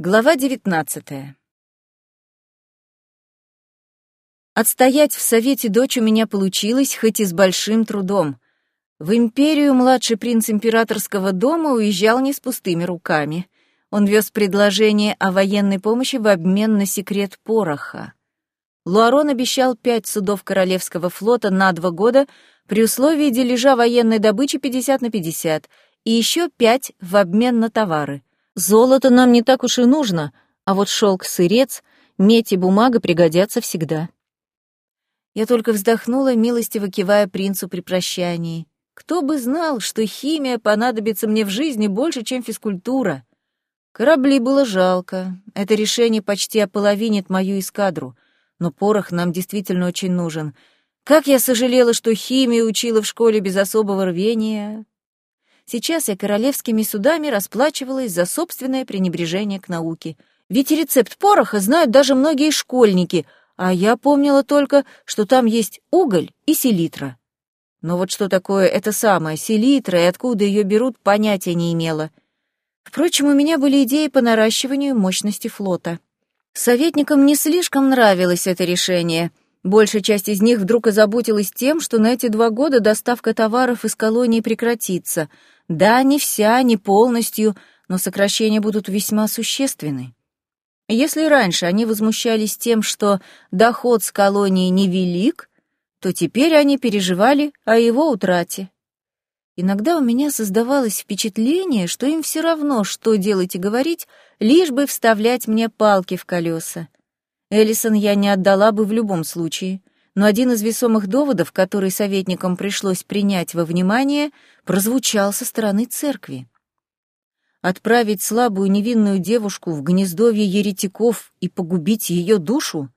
Глава девятнадцатая. Отстоять в совете дочь у меня получилось, хоть и с большим трудом. В империю младший принц императорского дома уезжал не с пустыми руками. Он вез предложение о военной помощи в обмен на секрет пороха. Луарон обещал пять судов Королевского флота на два года при условии дележа военной добычи 50 на 50 и еще пять в обмен на товары. Золото нам не так уж и нужно, а вот шелк-сырец, медь и бумага пригодятся всегда. Я только вздохнула, милостиво кивая принцу при прощании. Кто бы знал, что химия понадобится мне в жизни больше, чем физкультура. Корабли было жалко. Это решение почти ополовинит мою эскадру. Но порох нам действительно очень нужен. Как я сожалела, что химию учила в школе без особого рвения. Сейчас я королевскими судами расплачивалась за собственное пренебрежение к науке. Ведь рецепт пороха знают даже многие школьники, а я помнила только, что там есть уголь и селитра. Но вот что такое это самое селитра и откуда ее берут, понятия не имела. Впрочем, у меня были идеи по наращиванию мощности флота. Советникам не слишком нравилось это решение. Большая часть из них вдруг озаботилась тем, что на эти два года доставка товаров из колонии прекратится. Да, не вся, не полностью, но сокращения будут весьма существенны. Если раньше они возмущались тем, что доход с колонии невелик, то теперь они переживали о его утрате. Иногда у меня создавалось впечатление, что им все равно, что делать и говорить, лишь бы вставлять мне палки в колеса. Эллисон я не отдала бы в любом случае, но один из весомых доводов, который советникам пришлось принять во внимание, прозвучал со стороны церкви. Отправить слабую невинную девушку в гнездовье еретиков и погубить ее душу?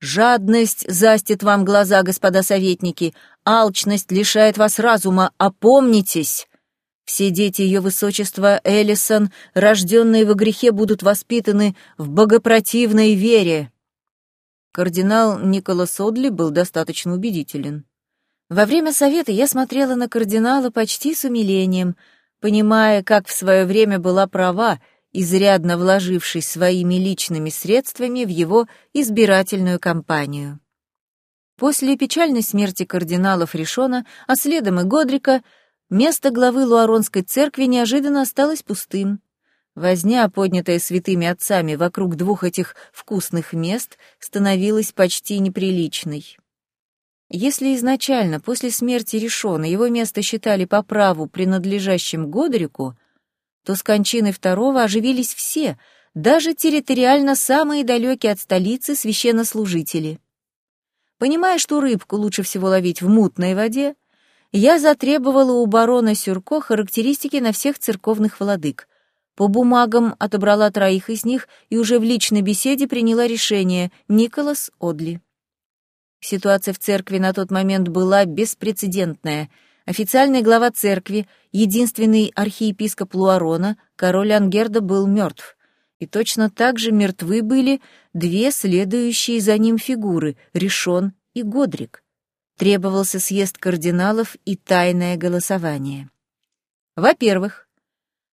Жадность застит вам глаза, господа советники, алчность лишает вас разума, опомнитесь. Все дети ее высочества Эллисон, рожденные во грехе, будут воспитаны в богопротивной вере. Кардинал Николас Одли был достаточно убедителен. Во время совета я смотрела на кардинала почти с умилением, понимая, как в свое время была права — изрядно вложившись своими личными средствами в его избирательную кампанию. После печальной смерти кардинала Фришона, а следом и Годрика, место главы Луаронской церкви неожиданно осталось пустым. Возня, поднятая святыми отцами вокруг двух этих вкусных мест, становилась почти неприличной. Если изначально, после смерти Решона, его место считали по праву принадлежащим Годрику, то с кончины второго оживились все, даже территориально самые далекие от столицы священнослужители. Понимая, что рыбку лучше всего ловить в мутной воде, я затребовала у барона Сюрко характеристики на всех церковных владык. По бумагам отобрала троих из них и уже в личной беседе приняла решение Николас Одли. Ситуация в церкви на тот момент была беспрецедентная — Официальный глава церкви, единственный архиепископ Луарона, король Ангерда, был мертв. И точно так же мертвы были две следующие за ним фигуры — Решон и Годрик. Требовался съезд кардиналов и тайное голосование. Во-первых,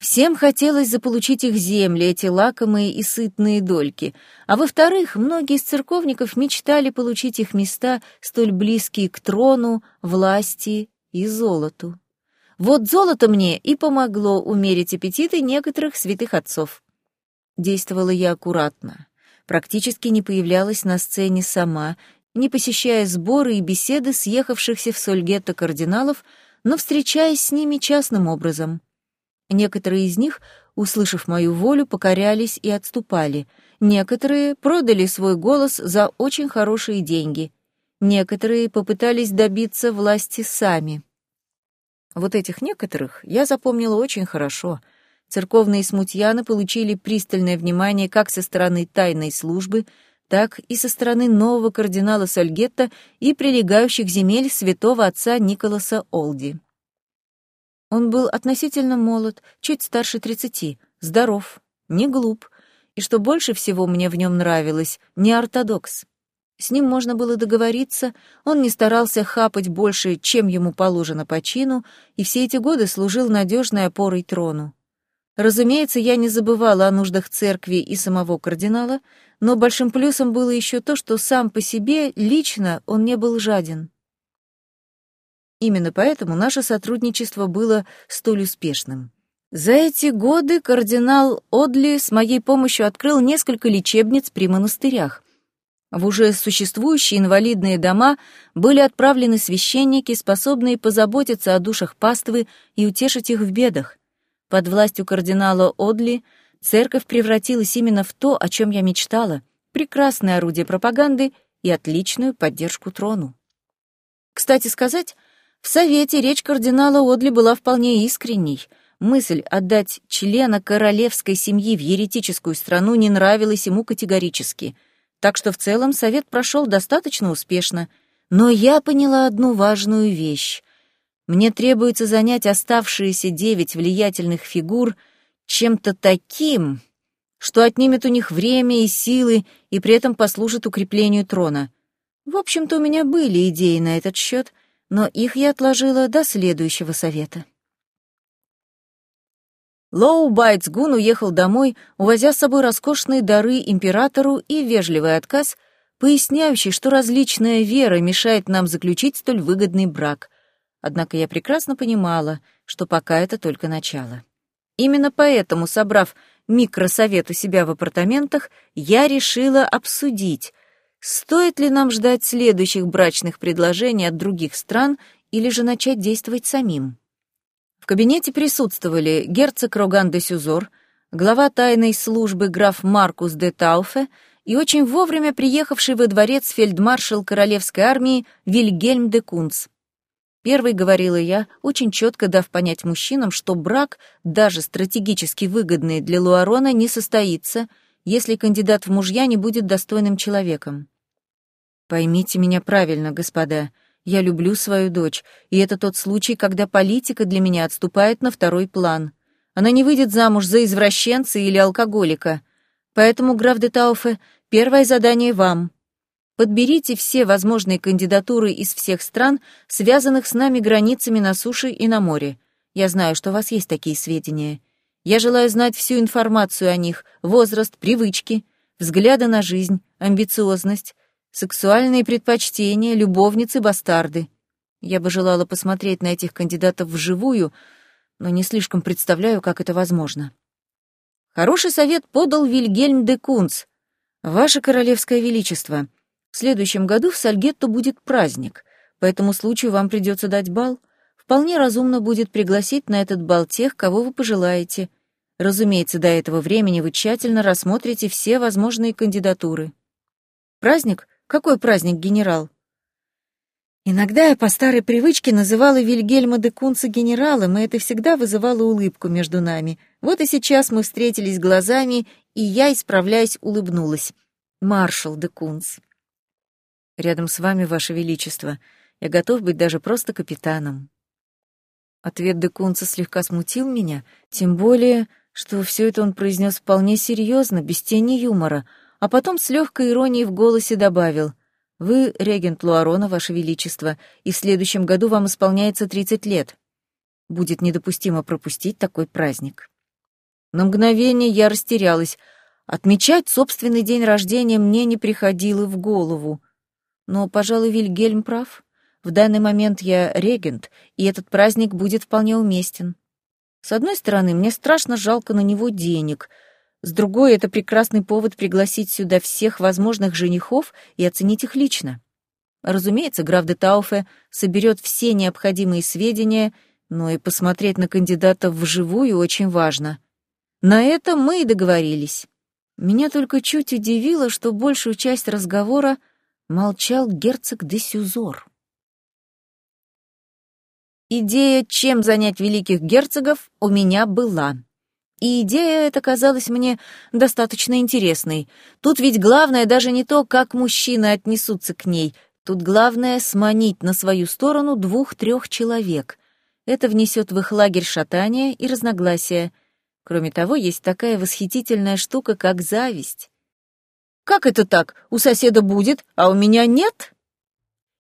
всем хотелось заполучить их земли, эти лакомые и сытные дольки, а во-вторых, многие из церковников мечтали получить их места, столь близкие к трону, власти и золоту. Вот золото мне и помогло умерить аппетиты некоторых святых отцов. Действовала я аккуратно, практически не появлялась на сцене сама, не посещая сборы и беседы съехавшихся в Сольгетто кардиналов, но встречаясь с ними частным образом. Некоторые из них, услышав мою волю, покорялись и отступали. Некоторые продали свой голос за очень хорошие деньги. Некоторые попытались добиться власти сами. Вот этих некоторых я запомнила очень хорошо. Церковные смутьяны получили пристальное внимание как со стороны тайной службы, так и со стороны нового кардинала Сальгетта и прилегающих земель святого отца Николаса Олди. Он был относительно молод, чуть старше тридцати, здоров, не глуп, и, что больше всего мне в нем нравилось, не ортодокс. С ним можно было договориться, он не старался хапать больше, чем ему положено по чину, и все эти годы служил надежной опорой трону. Разумеется, я не забывала о нуждах церкви и самого кардинала, но большим плюсом было еще то, что сам по себе лично он не был жаден. Именно поэтому наше сотрудничество было столь успешным. За эти годы кардинал Одли с моей помощью открыл несколько лечебниц при монастырях. В уже существующие инвалидные дома были отправлены священники, способные позаботиться о душах паствы и утешить их в бедах. Под властью кардинала Одли церковь превратилась именно в то, о чем я мечтала — прекрасное орудие пропаганды и отличную поддержку трону. Кстати сказать, в Совете речь кардинала Одли была вполне искренней. Мысль отдать члена королевской семьи в еретическую страну не нравилась ему категорически, так что в целом Совет прошел достаточно успешно. Но я поняла одну важную вещь. Мне требуется занять оставшиеся девять влиятельных фигур чем-то таким, что отнимет у них время и силы и при этом послужит укреплению трона. В общем-то, у меня были идеи на этот счет, но их я отложила до следующего совета. Лоу Байтсгун уехал домой, увозя с собой роскошные дары императору и вежливый отказ, поясняющий, что различная вера мешает нам заключить столь выгодный брак — Однако я прекрасно понимала, что пока это только начало. Именно поэтому, собрав микросовет у себя в апартаментах, я решила обсудить, стоит ли нам ждать следующих брачных предложений от других стран или же начать действовать самим. В кабинете присутствовали герцог Роган де Сюзор, глава тайной службы граф Маркус де Тауфе и очень вовремя приехавший во дворец фельдмаршал королевской армии Вильгельм де Кунц. Первой говорила я, очень четко дав понять мужчинам, что брак, даже стратегически выгодный для Луарона, не состоится, если кандидат в мужья не будет достойным человеком. Поймите меня правильно, господа. Я люблю свою дочь, и это тот случай, когда политика для меня отступает на второй план. Она не выйдет замуж за извращенца или алкоголика. Поэтому, граф де Тауфе, первое задание вам — Подберите все возможные кандидатуры из всех стран, связанных с нами границами на суше и на море. Я знаю, что у вас есть такие сведения. Я желаю знать всю информацию о них, возраст, привычки, взгляды на жизнь, амбициозность, сексуальные предпочтения, любовницы, бастарды. Я бы желала посмотреть на этих кандидатов вживую, но не слишком представляю, как это возможно. Хороший совет подал Вильгельм де Кунц. Ваше Королевское Величество — в следующем году в Сальгетто будет праздник, по этому случаю вам придется дать бал. Вполне разумно будет пригласить на этот бал тех, кого вы пожелаете. Разумеется, до этого времени вы тщательно рассмотрите все возможные кандидатуры. Праздник? Какой праздник, генерал? Иногда я по старой привычке называла Вильгельма де Кунца генералом, и это всегда вызывало улыбку между нами. Вот и сейчас мы встретились глазами, и я, исправляясь, улыбнулась. Маршал де Кунц. Рядом с вами, Ваше Величество. Я готов быть даже просто капитаном». Ответ Декунца слегка смутил меня, тем более, что все это он произнес вполне серьезно, без тени юмора, а потом с легкой иронией в голосе добавил «Вы регент Луарона, Ваше Величество, и в следующем году вам исполняется 30 лет. Будет недопустимо пропустить такой праздник». На мгновение я растерялась. Отмечать собственный день рождения мне не приходило в голову. Но, пожалуй, Вильгельм прав. В данный момент я регент, и этот праздник будет вполне уместен. С одной стороны, мне страшно жалко на него денег. С другой, это прекрасный повод пригласить сюда всех возможных женихов и оценить их лично. Разумеется, граф де Тауфе соберет все необходимые сведения, но и посмотреть на кандидатов вживую очень важно. На это мы и договорились. Меня только чуть удивило, что большую часть разговора — молчал герцог де Сюзор. Идея, чем занять великих герцогов, у меня была. И идея эта казалась мне достаточно интересной. Тут ведь главное даже не то, как мужчины отнесутся к ней. Тут главное — сманить на свою сторону двух-трех человек. Это внесет в их лагерь шатания и разногласия. Кроме того, есть такая восхитительная штука, как зависть. Как это так? У соседа будет, а у меня нет?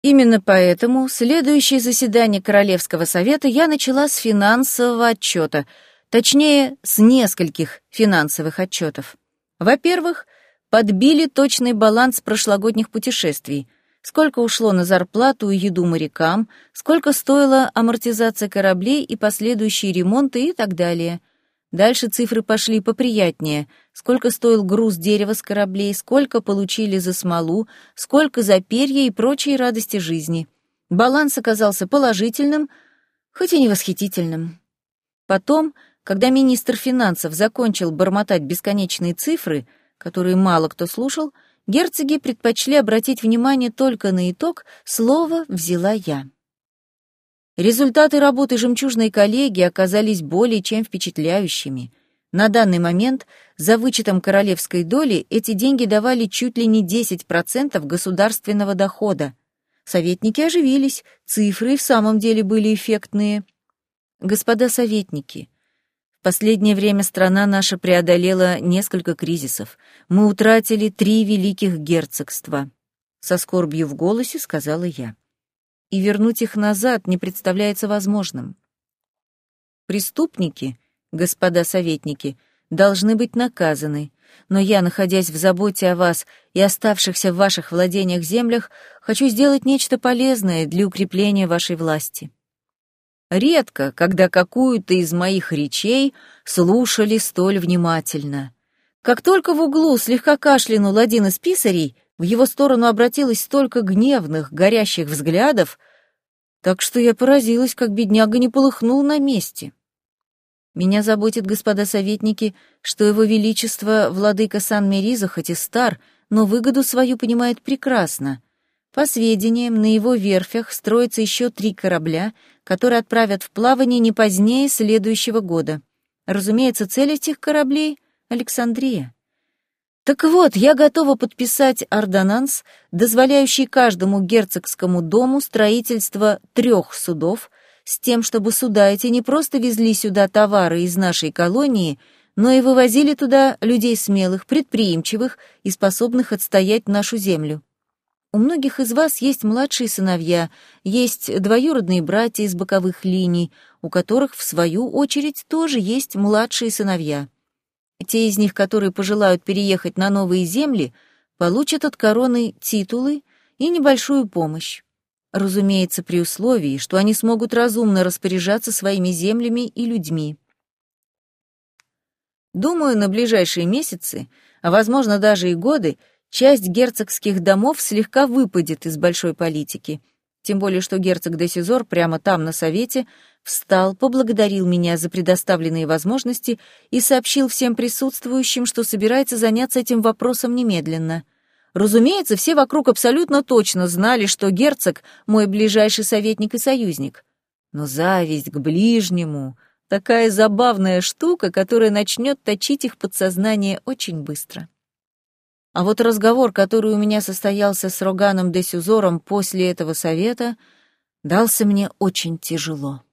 Именно поэтому следующее заседание Королевского совета я начала с финансового отчета, Точнее, с нескольких финансовых отчетов. Во-первых, подбили точный баланс прошлогодних путешествий. Сколько ушло на зарплату и еду морякам, сколько стоила амортизация кораблей и последующие ремонты и так далее. Дальше цифры пошли поприятнее. Сколько стоил груз дерева с кораблей, сколько получили за смолу, сколько за перья и прочие радости жизни. Баланс оказался положительным, хоть и не восхитительным. Потом, когда министр финансов закончил бормотать бесконечные цифры, которые мало кто слушал, герцоги предпочли обратить внимание только на итог, слово взяла я. Результаты работы жемчужной коллегии оказались более чем впечатляющими. На данный момент, за вычетом королевской доли, эти деньги давали чуть ли не 10% государственного дохода. Советники оживились, цифры в самом деле были эффектные. Господа советники, в последнее время страна наша преодолела несколько кризисов. Мы утратили три великих герцогства. Со скорбью в голосе сказала я и вернуть их назад не представляется возможным. Преступники, господа советники, должны быть наказаны, но я, находясь в заботе о вас и оставшихся в ваших владениях землях, хочу сделать нечто полезное для укрепления вашей власти. Редко, когда какую-то из моих речей слушали столь внимательно. Как только в углу слегка кашлянул один из писарей, в его сторону обратилось столько гневных, горящих взглядов, так что я поразилась, как бедняга не полыхнул на месте. Меня заботит, господа советники, что его величество, владыка Сан-Мериза, хоть и стар, но выгоду свою понимает прекрасно. По сведениям, на его верфях строится еще три корабля, которые отправят в плавание не позднее следующего года. Разумеется, цель этих кораблей — Александрия. Так вот, я готова подписать ордонанс, дозволяющий каждому герцогскому дому строительство трех судов, с тем, чтобы суда эти не просто везли сюда товары из нашей колонии, но и вывозили туда людей смелых, предприимчивых и способных отстоять нашу землю. У многих из вас есть младшие сыновья, есть двоюродные братья из боковых линий, у которых, в свою очередь, тоже есть младшие сыновья. Те из них, которые пожелают переехать на новые земли, получат от короны титулы и небольшую помощь. Разумеется, при условии, что они смогут разумно распоряжаться своими землями и людьми. Думаю, на ближайшие месяцы, а возможно даже и годы, часть герцогских домов слегка выпадет из большой политики — тем более, что герцог де Сизор прямо там, на совете, встал, поблагодарил меня за предоставленные возможности и сообщил всем присутствующим, что собирается заняться этим вопросом немедленно. Разумеется, все вокруг абсолютно точно знали, что герцог — мой ближайший советник и союзник. Но зависть к ближнему — такая забавная штука, которая начнет точить их подсознание очень быстро. А вот разговор, который у меня состоялся с Роганом де Сюзором после этого совета, дался мне очень тяжело.